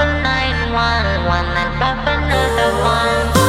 pop a night one, one night pop another one.